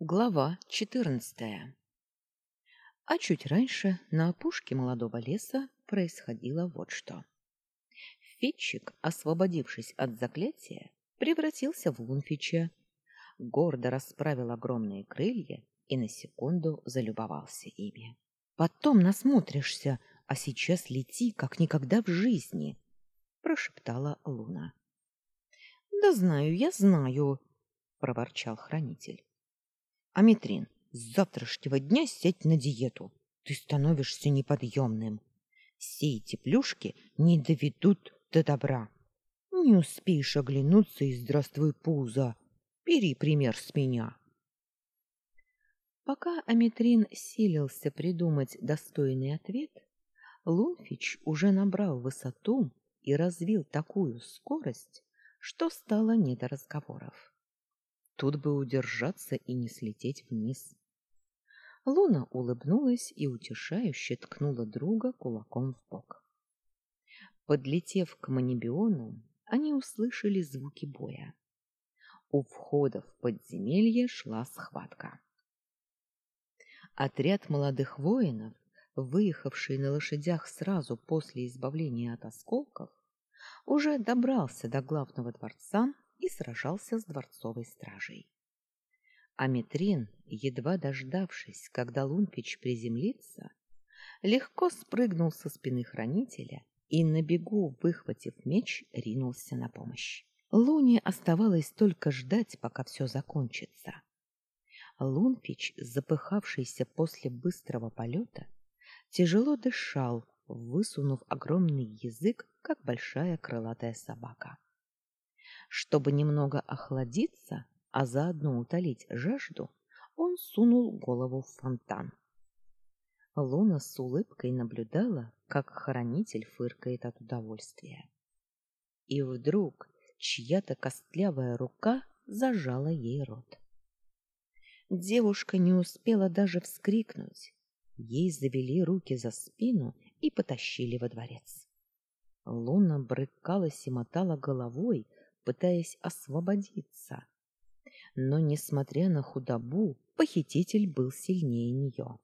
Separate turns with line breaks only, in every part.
Глава четырнадцатая. А чуть раньше на опушке молодого леса происходило вот что. Фитчик, освободившись от заклятия, превратился в Лунфича, гордо расправил огромные крылья и на секунду залюбовался ими. «Потом насмотришься, а сейчас лети, как никогда в жизни», — прошептала Луна. «Да знаю, я знаю», — проворчал хранитель. Аметрин, с завтрашнего дня сядь на диету. Ты становишься неподъемным. Все эти плюшки не доведут до добра. Не успеешь оглянуться и здравствуй пузо. Бери пример с меня. Пока Аметрин силился придумать достойный ответ, Лунфич уже набрал высоту и развил такую скорость, что стало не до разговоров. Тут бы удержаться и не слететь вниз. Луна улыбнулась и утешающе ткнула друга кулаком в бок. Подлетев к Манибиону, они услышали звуки боя. У входа в подземелье шла схватка. Отряд молодых воинов, выехавший на лошадях сразу после избавления от осколков, уже добрался до главного дворца и сражался с дворцовой стражей. Аметрин, едва дождавшись, когда Лунпич приземлится, легко спрыгнул со спины хранителя и на бегу, выхватив меч, ринулся на помощь. Луне оставалось только ждать, пока все закончится. Лунпич, запыхавшийся после быстрого полета, тяжело дышал, высунув огромный язык, как большая крылатая собака. Чтобы немного охладиться, а заодно утолить жажду, он сунул голову в фонтан. Луна с улыбкой наблюдала, как хранитель фыркает от удовольствия. И вдруг чья-то костлявая рука зажала ей рот. Девушка не успела даже вскрикнуть. Ей завели руки за спину и потащили во дворец. Луна брыкалась и мотала головой, пытаясь освободиться. Но, несмотря на худобу, похититель был сильнее нее.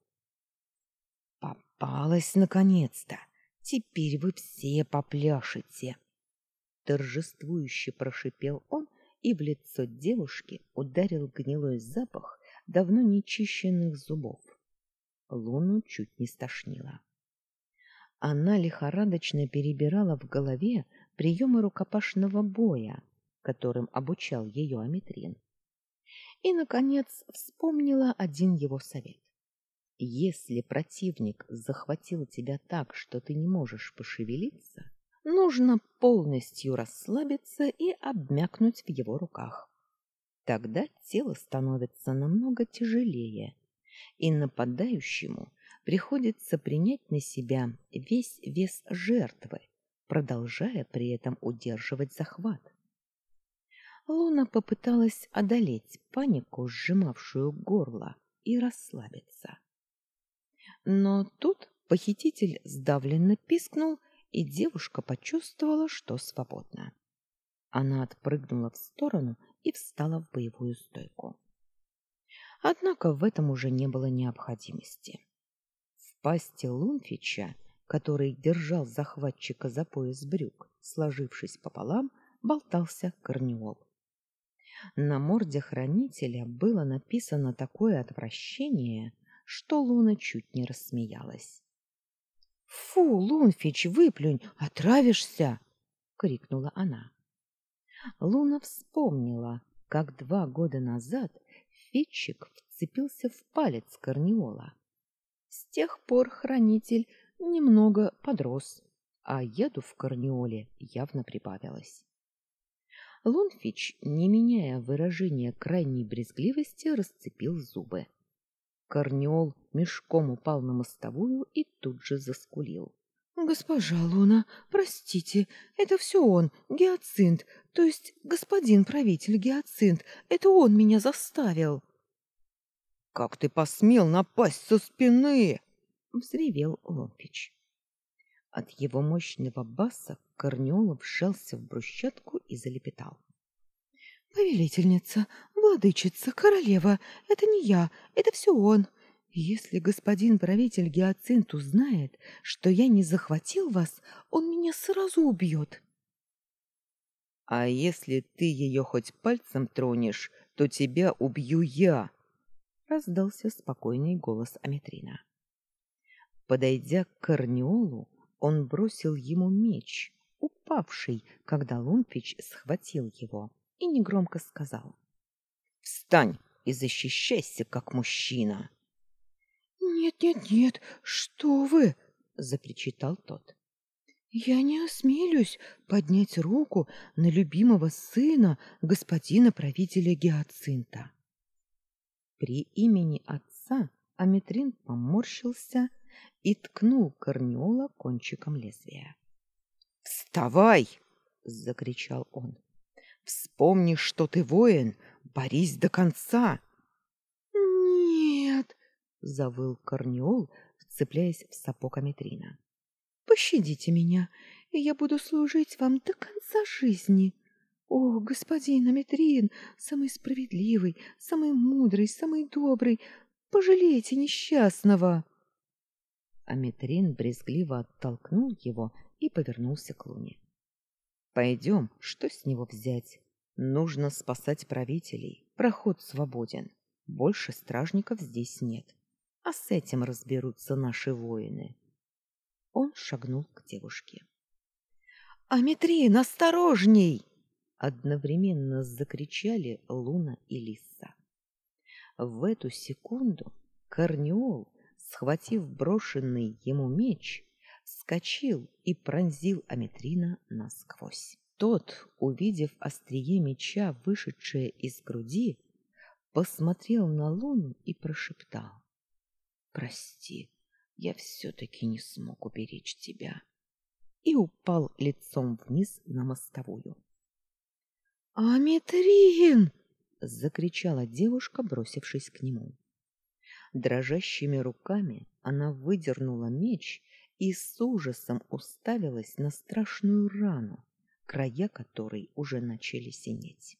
«Попалась наконец-то! Теперь вы все попляшете!» Торжествующе прошипел он, и в лицо девушки ударил гнилой запах давно нечищенных зубов. Луну чуть не стошнило. Она лихорадочно перебирала в голове приемы рукопашного боя, которым обучал ее Аметрин. И, наконец, вспомнила один его совет. Если противник захватил тебя так, что ты не можешь пошевелиться, нужно полностью расслабиться и обмякнуть в его руках. Тогда тело становится намного тяжелее, и нападающему приходится принять на себя весь вес жертвы, продолжая при этом удерживать захват. Луна попыталась одолеть панику, сжимавшую горло, и расслабиться. Но тут похититель сдавленно пискнул, и девушка почувствовала, что свободна. Она отпрыгнула в сторону и встала в боевую стойку. Однако в этом уже не было необходимости. В пасти Лунфича, который держал захватчика за пояс брюк, сложившись пополам, болтался корнеол. На морде хранителя было написано такое отвращение, что Луна чуть не рассмеялась. "Фу, Лунфич, выплюнь, отравишься", крикнула она. Луна вспомнила, как два года назад Фитчик вцепился в палец Корнеола. С тех пор хранитель немного подрос, а яду в Корнеоле явно прибавилось. Лунфич, не меняя выражения крайней брезгливости, расцепил зубы. Корнеол мешком упал на мостовую и тут же заскулил. — Госпожа Луна, простите, это все он, Гиацинт, то есть господин правитель Гиацинт, это он меня заставил. — Как ты посмел напасть со спины? — взревел Лунфич. От его мощного баса Корнеолов вжался в брусчатку и залепетал.
Повелительница, владычица, королева, это не я, это все он. Если господин правитель Гиацинт узнает, что я не захватил вас, он меня сразу убьет.
А если ты ее хоть пальцем тронешь, то тебя убью я, раздался спокойный голос Аметрина. Подойдя к Корниолу, он бросил ему меч, упавший, когда Лунфич схватил его, и негромко сказал: "Встань и защищайся как мужчина".
"Нет, нет, нет, что вы?" запричитал тот. Я не осмелюсь поднять руку на любимого сына господина правителя Гиацинта.
При имени отца Аметрин поморщился и ткнул Корнеола кончиком лезвия. «Вставай!» — закричал он. «Вспомни, что ты воин! Борись до конца!»
«Нет!» — завыл Корнеол, вцепляясь в сапог Аметрина. Пощадите меня, и я буду служить вам до конца жизни. О, господин Аметрин, самый справедливый, самый мудрый, самый добрый, пожалейте несчастного.
Аметрин брезгливо оттолкнул его и повернулся к Луне. Пойдем, что с него взять? Нужно спасать правителей. Проход свободен. Больше стражников здесь нет. А с этим разберутся наши воины. Он шагнул к девушке.
«Аметрин, осторожней!»
Одновременно закричали Луна и Лиса. В эту секунду Корнеол, схватив брошенный ему меч, вскочил и пронзил Аметрина насквозь. Тот, увидев острие меча, вышедшее из груди, посмотрел на Луну и прошептал: "Прости, я все-таки не смог уберечь тебя. И упал лицом вниз на мостовую.
«Аметрин!»
— закричала девушка, бросившись к нему. Дрожащими руками она выдернула меч и с ужасом уставилась на страшную рану, края которой уже начали синеть.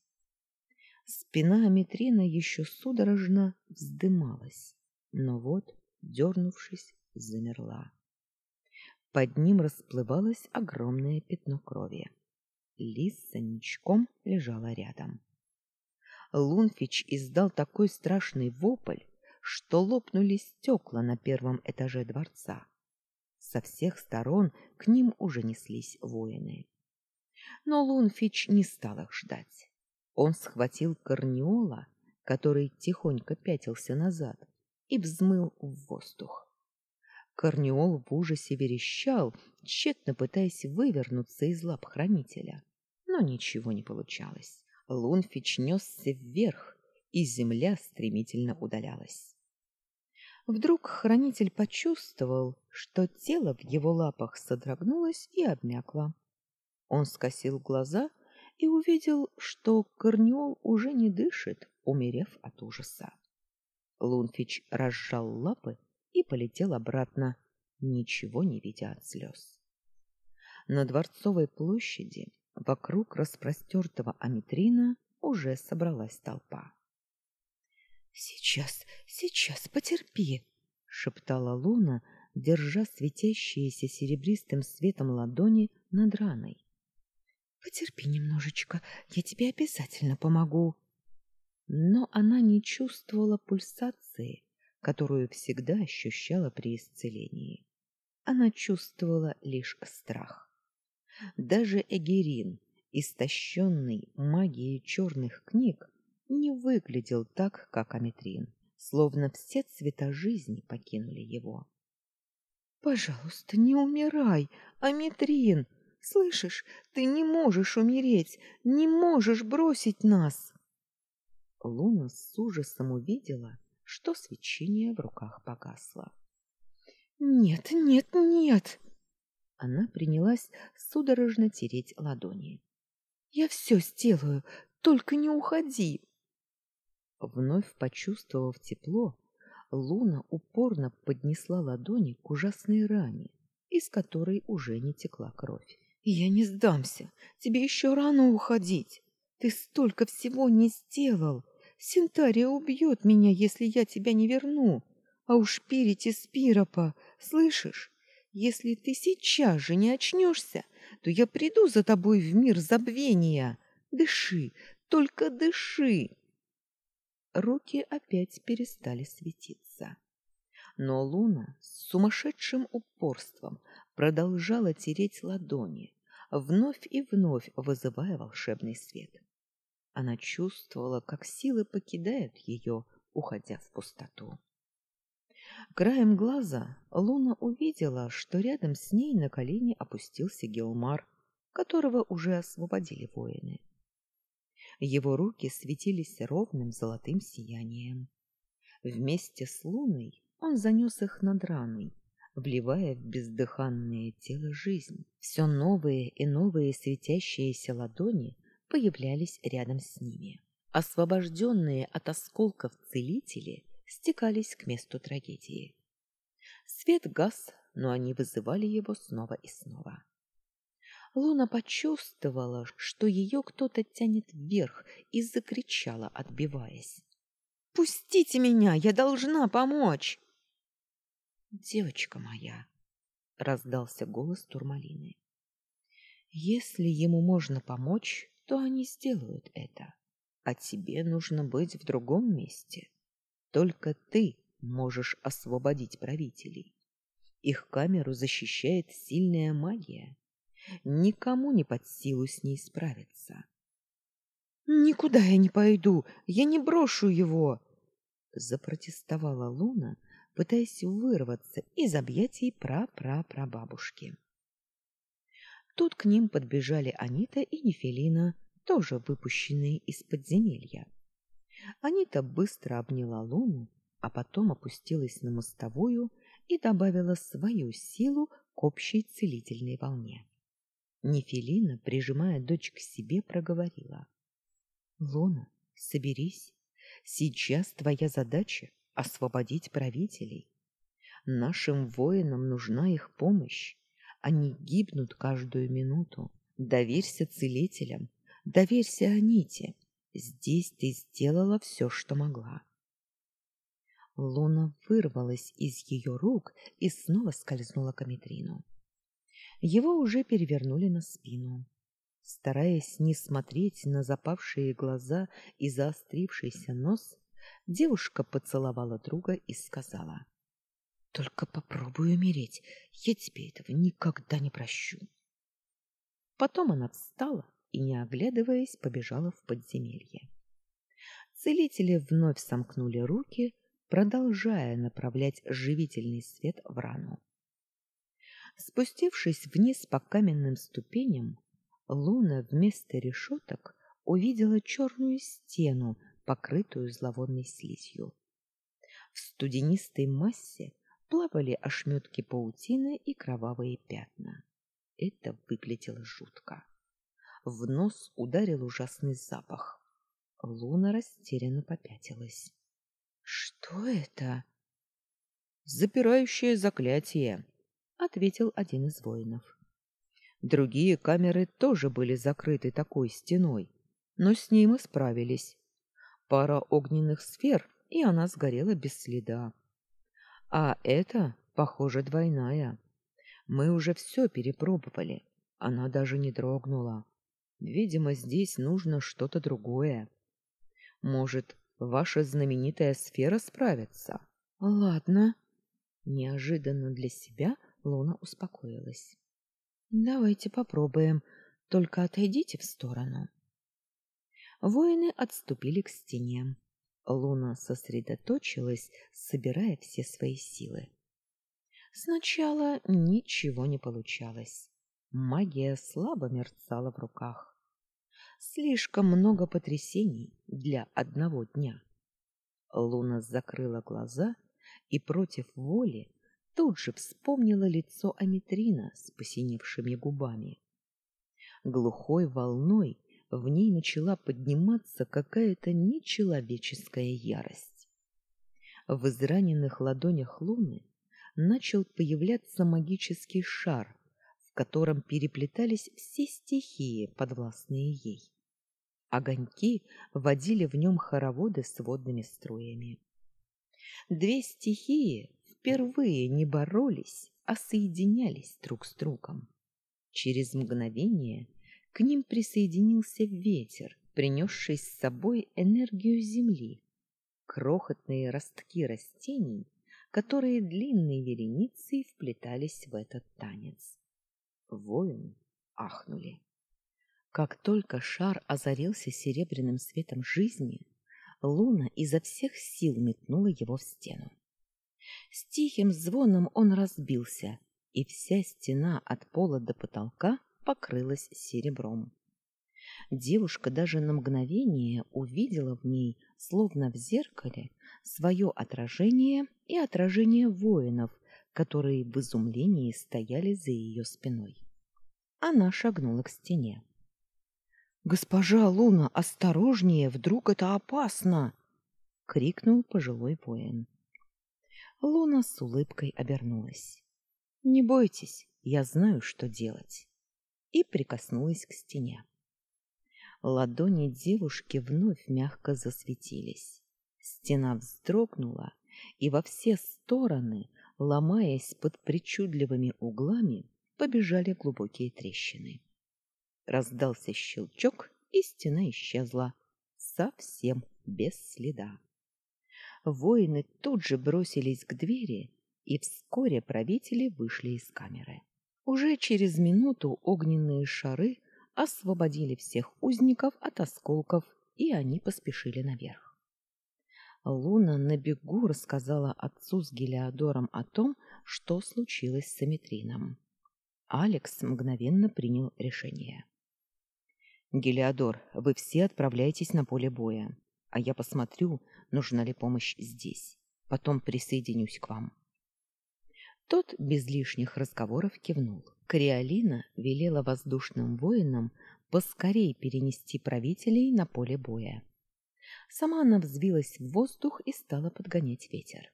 Спина Аметрина еще судорожно вздымалась, но вот, дернувшись, замерла. Под ним расплывалось огромное пятно крови. Лиса ничком лежала рядом. Лунфич издал такой страшный вопль, что лопнули стекла на первом этаже дворца. Со всех сторон к ним уже неслись воины. Но Лунфич не стал их ждать. Он схватил Корнеола, который тихонько пятился назад, и взмыл в воздух. Корнеол в ужасе верещал, тщетно пытаясь вывернуться из лап хранителя. Но ничего не получалось. Лунфич несся вверх, и земля стремительно удалялась. Вдруг хранитель почувствовал, что тело в его лапах содрогнулось и обмякло. Он скосил глаза и увидел, что Корнеол уже не дышит, умерев от ужаса. Лунфич разжал лапы и полетел обратно, ничего не видя от слез. На Дворцовой площади вокруг распростертого Аметрина уже собралась толпа.
«Сейчас, сейчас, потерпи!» — шептала Луна, держа светящиеся серебристым светом ладони над раной. «Потерпи немножечко, я тебе обязательно помогу!» Но она не чувствовала пульсации, которую всегда ощущала при исцелении. Она чувствовала лишь страх. Даже Эгерин, истощенный магией черных книг, не выглядел так, как Аметрин, словно все цвета жизни покинули его. Пожалуйста, не умирай, Аметрин. Слышишь, ты не можешь умереть, не можешь бросить нас. Луна с ужасом увидела, что свечение в руках погасло. Нет, нет, нет. Она принялась судорожно тереть ладони. Я все сделаю, только не уходи. Вновь почувствовав тепло, Луна упорно поднесла ладони к ужасной ране, из которой уже не текла кровь. Я не сдамся. Тебе еще рано уходить. Ты столько всего не сделал. Синтария убьет меня, если я тебя не верну. А уж Пирити Спиропа, слышишь? Если ты сейчас же не очнешься, то я приду за тобой в мир забвения. Дыши, только дыши. Руки опять перестали светиться. Но Луна с сумасшедшим упорством продолжала тереть ладони, вновь и вновь вызывая волшебный свет. Она чувствовала, как силы покидают ее, уходя в пустоту. Краем глаза Луна увидела, что рядом с ней на колени опустился Гелмар, которого уже освободили воины. Его руки светились ровным золотым сиянием. Вместе с Луной он занес их над раной, вливая в бездыханное тело жизнь. Все новые и новые светящиеся ладони появлялись рядом с ними. Освобожденные от осколков целители стекались к месту трагедии. Свет гас, но они вызывали его снова и снова. Луна почувствовала, что ее кто-то тянет вверх и закричала, отбиваясь. «Пустите меня! Я должна помочь!» девочка моя, раздался голос Турмалины. Если ему можно помочь, то они сделают это. А тебе нужно быть в другом месте. Только ты можешь освободить правителей. Их камеру защищает сильная магия. Никому не под силу с ней справиться. Никуда я не пойду, я не брошу его, запротестовала Луна, пытаясь вырваться из объятий пра-пра-прабабушки. Тут к ним подбежали Анита и Нефелина, тоже выпущенные из подземелья. Анита быстро обняла Луну, а потом опустилась на мостовую и добавила свою силу к общей целительной волне. Нефелина, прижимая дочь к себе, проговорила. — Луна, соберись. Сейчас твоя задача освободить правителей. Нашим воинам нужна их помощь. Они гибнут каждую минуту. Доверься целителям, доверься Аните. Здесь ты сделала все, что могла. Луна вырвалась из ее рук и снова скользнула к Аметрину. Его уже перевернули на спину. Стараясь не смотреть на запавшие глаза и заострившийся нос, Девушка поцеловала друга и сказала: "Только попробуй умереть, я тебе этого никогда не прощу". Потом она встала и, не оглядываясь, побежала в подземелье. Целители вновь сомкнули руки, продолжая направлять живительный свет в рану. Спустившись вниз по каменным ступеням, Луна вместо решеток увидела черную стену покрытую зловонной слизью. В студенистой массе плавали ошметки паутины и кровавые пятна. Это выглядело жутко. В нос ударил ужасный запах. Луна растерянно попятилась. Что это? Запирающее заклятие, ответил один из воинов. Другие камеры тоже были закрыты такой стеной, но с ним и справились. Пара огненных сфер, и она сгорела без следа. А это, похоже, двойная. Мы уже все перепробовали. Она даже не дрогнула. Видимо, здесь нужно что-то другое. Может, ваша знаменитая сфера справится? Ладно. Неожиданно для себя Луна успокоилась. Давайте попробуем, только отойдите в сторону. Воины отступили к стене. Луна сосредоточилась, собирая все свои силы. Сначала ничего не получалось. Магия слабо мерцала в руках. Слишком много потрясений для одного дня. Луна закрыла глаза и против воли тут же вспомнила лицо Аметрина с посиневшими губами. Глухой волной в ней начала подниматься какая-то нечеловеческая ярость. В израненных ладонях Луны начал появляться магический шар, в котором переплетались все стихии, подвластные ей.
Огоньки водили в нем хороводы с водными струями. Две стихии впервые не боролись, а соединялись друг с другом. Через мгновение к ним присоединился ветер, принесший с собой энергию земли, крохотные ростки растений, которые длинной вереницей вплетались в этот танец. Воины ахнули. Как только шар озарился серебряным светом жизни, Луна изо всех сил метнула его в стену. С тихим звоном он разбился, и вся стена от пола до потолка покрылась серебром. Девушка даже на мгновение увидела в ней, словно в зеркале, свое отражение и отражение воинов, которые в изумлении стояли за ее спиной. Она шагнула к стене. «Госпожа Луна, осторожнее, вдруг это опасно!» — крикнул пожилой воин. Луна с улыбкой обернулась. «Не бойтесь, я знаю, что делать!» И прикоснулась к стене. Ладони девушки вновь мягко засветились. Стена вздрогнула, и во все стороны, ломаясь под причудливыми углами, побежали глубокие трещины. Раздался щелчок, и стена исчезла. Совсем без следа. Воины тут же бросились к двери, и вскоре правители вышли из камеры. Уже через минуту огненные шары освободили всех узников от осколков, и они поспешили наверх. Луна на бегу рассказала отцу с Гелиодором о том, что случилось с Аметрином. Алекс мгновенно принял решение. Гелиодор, вы все отправляйтесь на поле боя, а я посмотрю, нужна ли помощь здесь. Потом присоединюсь к вам. Тот без лишних разговоров кивнул. Криолина велела воздушным воинам поскорей перенести правителей на поле боя. Сама она взвилась в воздух и стала подгонять ветер.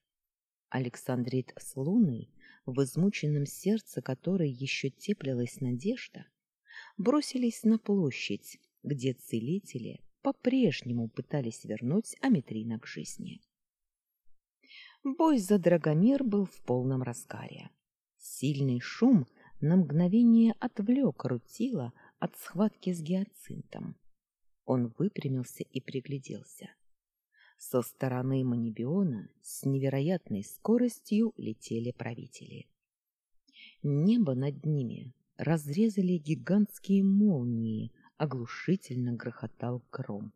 Александрит с Луной, в измученном сердце которой еще теплилась надежда, бросились на площадь, где целители по-прежнему пытались вернуть Аметрина к жизни. Бой за Драгомир был в полном разгаре. Сильный шум на мгновение отвлек Рутила от схватки с гиацинтом. Он выпрямился и пригляделся. Со стороны Манибиона с невероятной скоростью летели правители. Небо над ними разрезали гигантские молнии, оглушительно грохотал гром.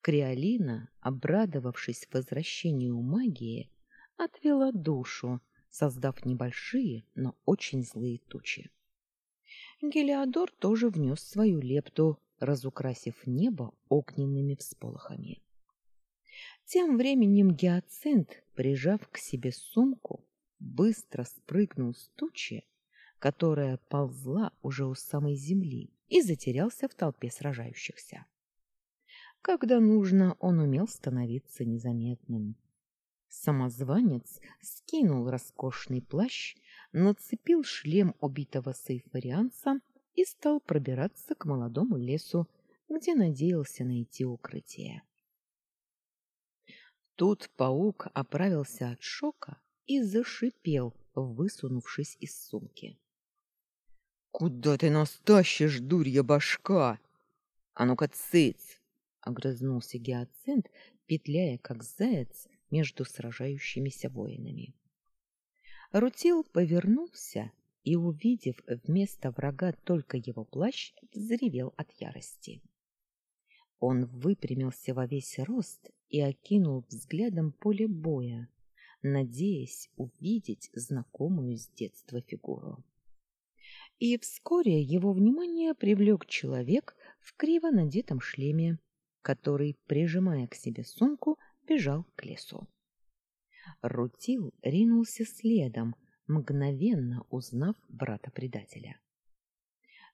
Криолина, обрадовавшись возвращению магии, отвела душу, создав небольшие, но очень злые тучи. Гелиодор тоже внес свою лепту, разукрасив небо огненными всполохами. Тем временем гиацинт, прижав к себе сумку, быстро спрыгнул с тучи которая ползла уже у самой земли, и затерялся в толпе сражающихся. Когда нужно, он умел становиться незаметным. Самозванец скинул роскошный плащ, нацепил шлем убитого сейфарианца и стал пробираться к молодому лесу, где надеялся найти укрытие. Тут паук оправился от шока и зашипел, высунувшись из сумки. Куда ты нас тащишь, дурья башка? А ну-ка цыц! Огрызнулся гиацинт, петляя, как заяц, между сражающимися воинами. Рутил повернулся и, увидев вместо врага только его плащ, взревел от ярости. Он выпрямился во весь рост и окинул взглядом поле боя, надеясь увидеть знакомую с детства фигуру и вскоре его внимание привлек человек в криво надетом шлеме, который, прижимая к себе сумку, бежал к лесу. Рутил ринулся следом, мгновенно узнав брата-предателя.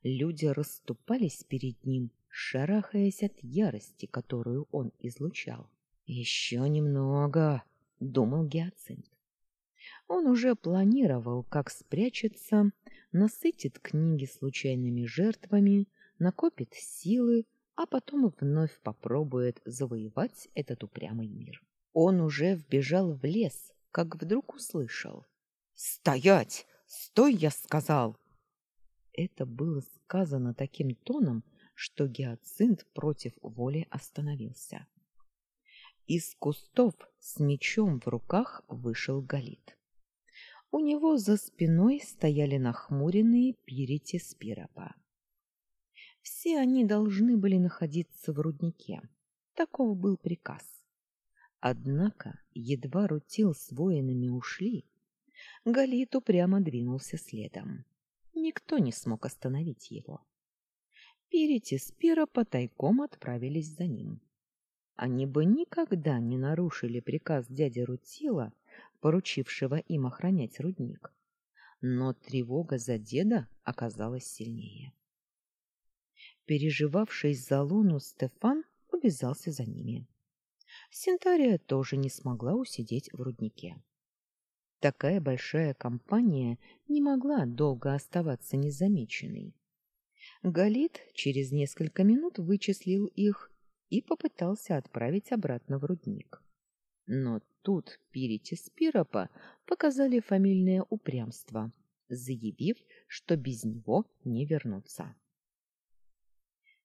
Люди расступались перед ним, шарахаясь от ярости, которую он излучал. «Еще немного», — думал Гиацинт. Он уже планировал, как спрячется, насытит книги случайными жертвами, накопит силы, а потом вновь попробует завоевать этот упрямый мир. Он уже вбежал в лес, как вдруг услышал. «Стоять! Стой, я сказал!» Это было сказано таким тоном, что гиацинт против воли остановился. Из кустов с мечом в руках вышел Галит. У него за спиной стояли нахмуренные пирити Спиропа. Все они должны были находиться в руднике. Таков был приказ. Однако, едва Рутил с воинами ушли, Галит упрямо двинулся следом. Никто не смог остановить его. Пирити Спиропа тайком отправились за ним. Они бы никогда не нарушили приказ дяди Рутила, поручившего им охранять рудник. Но тревога за деда оказалась сильнее. Переживавший за Луну Стефан увязался за ними. Синтария тоже не смогла усидеть в руднике. Такая большая компания не могла долго оставаться незамеченной. Галит через несколько минут вычислил их и попытался отправить обратно в рудник. Но тут Пирити Спиропа показали фамильное упрямство, заявив, что без него не вернутся.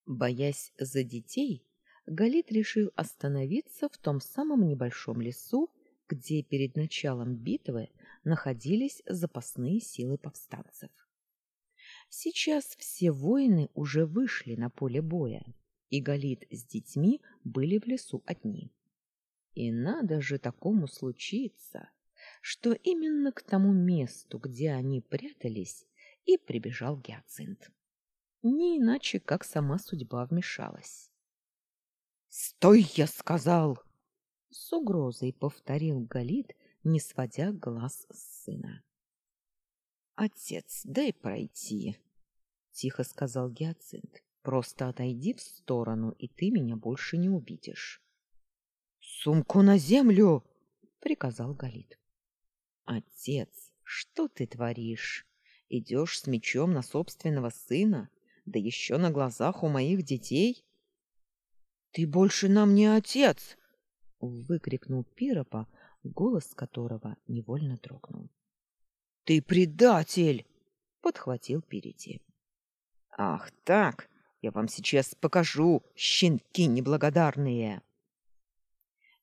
Боясь за детей, Галит решил остановиться в том самом небольшом лесу, где перед началом битвы находились запасные силы повстанцев. Сейчас все воины уже вышли на поле боя, и Галит с детьми были в лесу одни. И надо же такому случиться, что именно к тому месту, где они прятались, и прибежал Гиацинт. Не иначе, как сама судьба вмешалась. «Стой, я сказал!» С угрозой повторил Галит, не сводя глаз с сына. «Отец, дай пройти», — тихо сказал Гиацинт. Просто отойди в сторону, и ты меня больше не увидишь. Сумку на землю, приказал Галит. Отец, что ты творишь? Идешь с мечом на собственного сына, да еще на глазах у моих детей? Ты больше нам не отец, выкрикнул Пиропа, голос которого невольно дрогнул. Ты предатель, подхватил Перети. Ах, так, я вам сейчас покажу, щенки неблагодарные.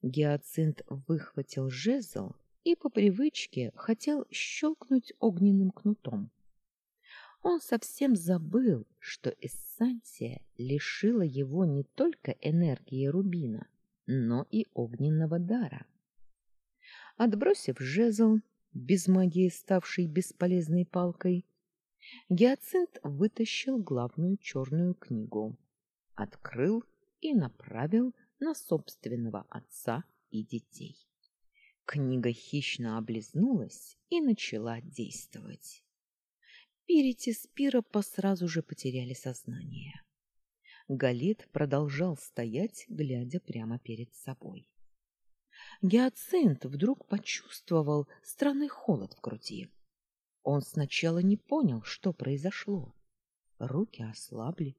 Гиацинт выхватил жезл и по привычке хотел щелкнуть огненным кнутом. Он совсем забыл, что эссенция лишила его не только энергии рубина, но и огненного дара. Отбросив жезл, без магии ставший бесполезной палкой, Гиацинт вытащил главную черную книгу, открыл и направил на собственного отца и детей. Книга хищно облизнулась и начала действовать. Пирити Спиропа сразу же потеряли сознание. Галит продолжал стоять, глядя прямо перед собой. Гиацинт вдруг почувствовал странный холод в груди. Он сначала не понял, что произошло. Руки ослабли.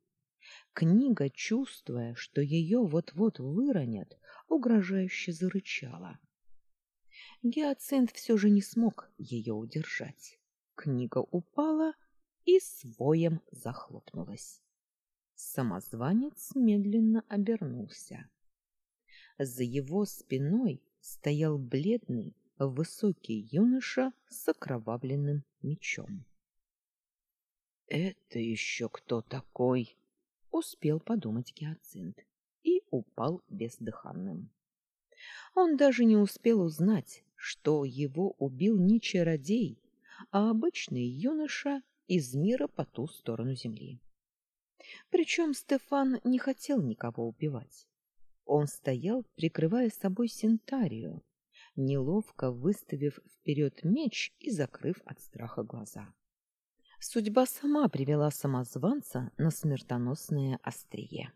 Книга, чувствуя, что ее вот-вот выронят, угрожающе зарычала. Гиацинт все же не смог ее удержать. Книга упала и своем захлопнулась. Самозванец медленно обернулся. За его спиной стоял бледный, высокий юноша с окровавленным мечом. Это еще кто такой? Успел подумать Гиацинт и упал бездыханным. Он даже не успел узнать, что его убил не чародей, а обычный юноша из мира по ту сторону земли. Причем Стефан не хотел никого убивать. Он стоял, прикрывая собой Синтарию, неловко выставив вперед меч и закрыв от страха глаза. Судьба сама привела самозванца на смертоносное острие.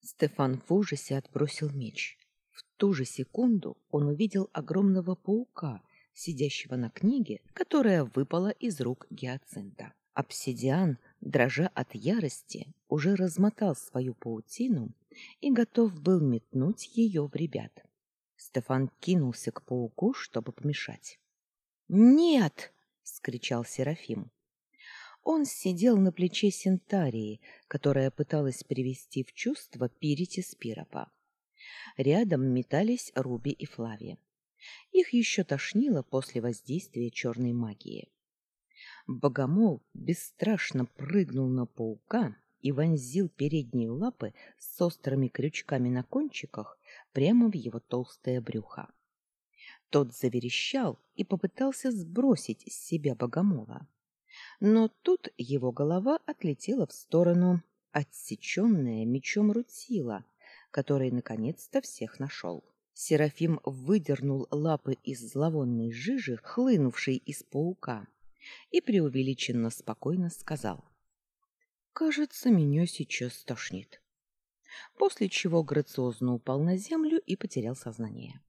Стефан в ужасе отбросил меч. В ту же секунду он увидел огромного паука, сидящего на книге, которая выпала из рук гиацинта. Обсидиан дрожа от ярости, уже размотал свою паутину и готов был метнуть ее в ребят. Стефан кинулся к пауку, чтобы помешать. «Нет!» — скричал Серафим. Он сидел на плече Синтарии, которая пыталась привести в чувство Пирити Спиропа. Рядом метались Руби и Флави. Их еще тошнило после воздействия черной магии. Богомол бесстрашно прыгнул на паука и вонзил передние лапы с острыми крючками на кончиках прямо в его толстое брюхо. Тот заверещал и попытался сбросить с себя богомола. Но тут его голова отлетела в сторону, отсеченная мечом Рутила, который наконец-то всех нашел. Серафим выдернул лапы из зловонной жижи, хлынувшей из паука, и преувеличенно спокойно сказал. «Кажется, меня сейчас стошнит». После чего грациозно упал на землю и потерял сознание.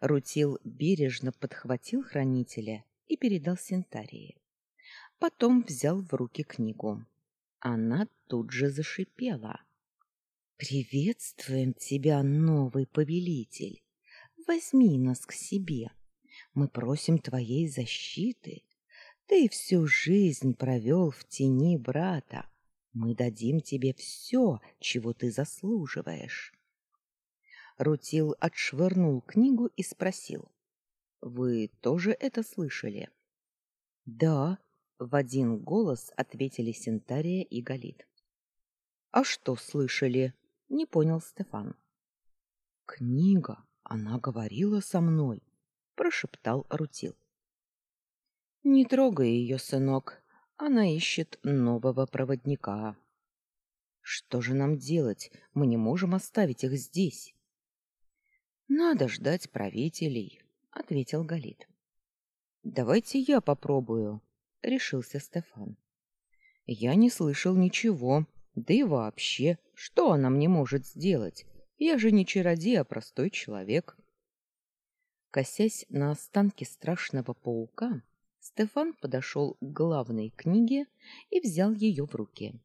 Рутил бережно подхватил хранителя и передал Синтарии. Потом взял в руки книгу. Она тут же зашипела. «Приветствуем тебя, новый повелитель! Возьми нас к себе. Мы просим твоей защиты. Ты всю жизнь провел в тени брата. Мы дадим тебе все, чего ты заслуживаешь. Рутил отшвырнул книгу и спросил. «Вы тоже это слышали?» «Да», — в один голос ответили Синтария и Галит. «А что слышали?» — не понял Стефан. «Книга, она говорила со мной», — прошептал Рутил. Не трогай ее, сынок. Она ищет нового проводника. Что же нам делать? Мы не можем оставить их здесь. Надо ждать правителей, ответил Галит. Давайте я попробую, решился Стефан. Я не слышал ничего, да и вообще, что она мне может сделать? Я же не чародей, а простой человек. Косясь на останки страшного паука, Стефан подошел к главной книге и взял ее в руки.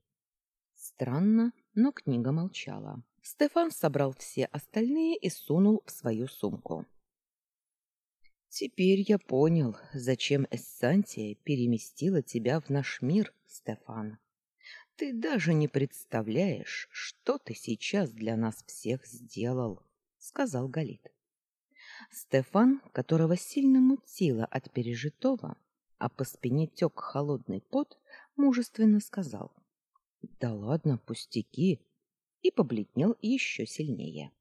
Странно, но книга молчала. Стефан собрал все остальные и сунул в свою сумку. Теперь я понял, зачем Эссантия переместила тебя в наш мир, Стефан. Ты даже не представляешь, что ты сейчас для нас всех сделал, сказал Галит. Стефан, которого сильно мутило от пережитого, а по спине тек холодный пот, мужественно сказал: "Да ладно, пустяки", и побледнел еще сильнее.